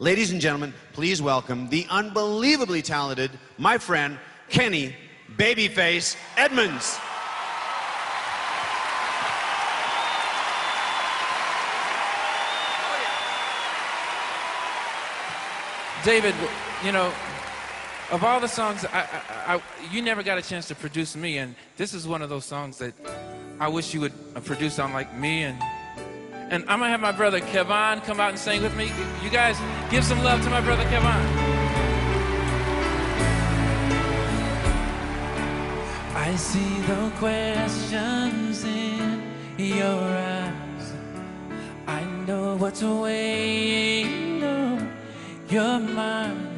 Ladies and gentlemen, please welcome the unbelievably talented, my friend, Kenny Babyface Edmonds. David, you know, of all the songs, I, I, I, you never got a chance to produce me, and this is one of those songs that I wish you would uh, produce on like me. And and I'm gonna have my brother Kevon come out and sing with me. You guys, give some love to my brother Kevon. I see the questions in your eyes. I know what's weighing on your mind.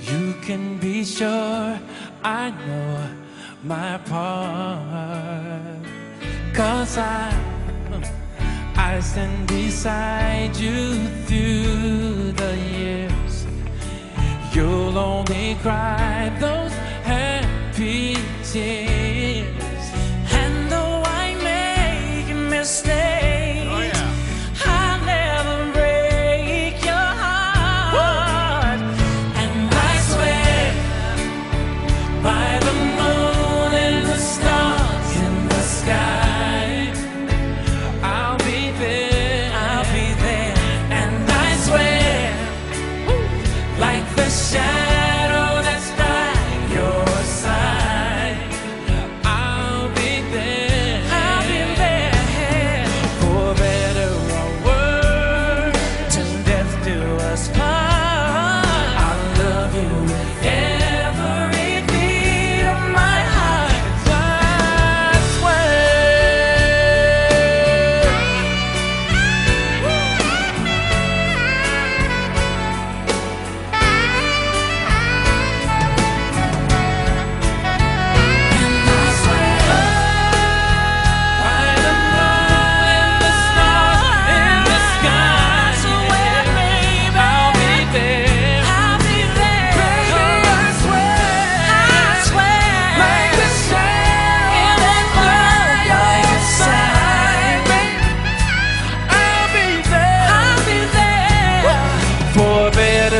You can be sure I know my part. Cause I, I stand beside you through the years. You'll only cry those happy tears. And though I make mistakes, better.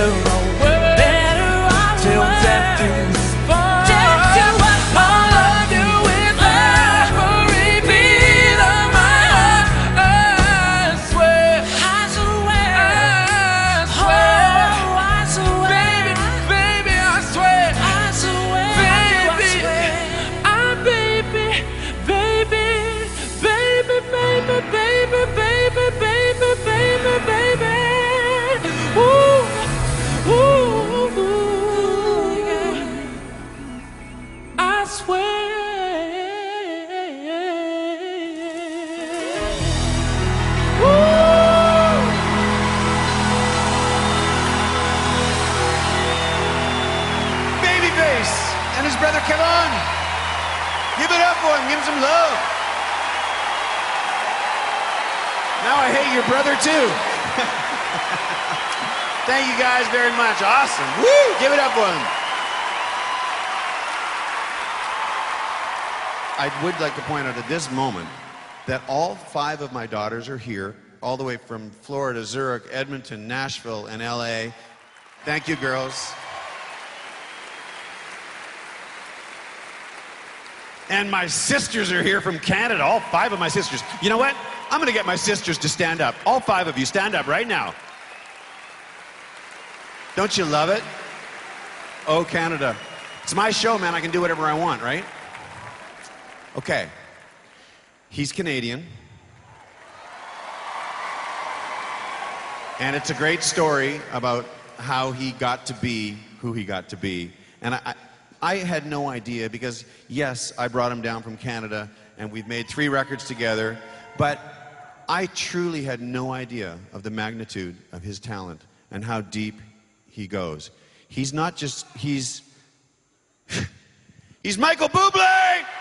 Thank you guys very much. Awesome. Woo! Give it up for him. I would like to point out at this moment that all five of my daughters are here, all the way from Florida, Zurich, Edmonton, Nashville, and LA. Thank you, girls. And my sisters are here from Canada, all five of my sisters. You know what? I'm going to get my sisters to stand up. All five of you, stand up right now. Don't you love it? Oh, Canada. It's my show, man. I can do whatever I want, right? Okay. He's Canadian. And it's a great story about how he got to be who he got to be. And I, I, had no idea because, yes, I brought him down from Canada and we've made three records together, but I truly had no idea of the magnitude of his talent and how deep he goes. He's not just, he's, he's Michael Bublé!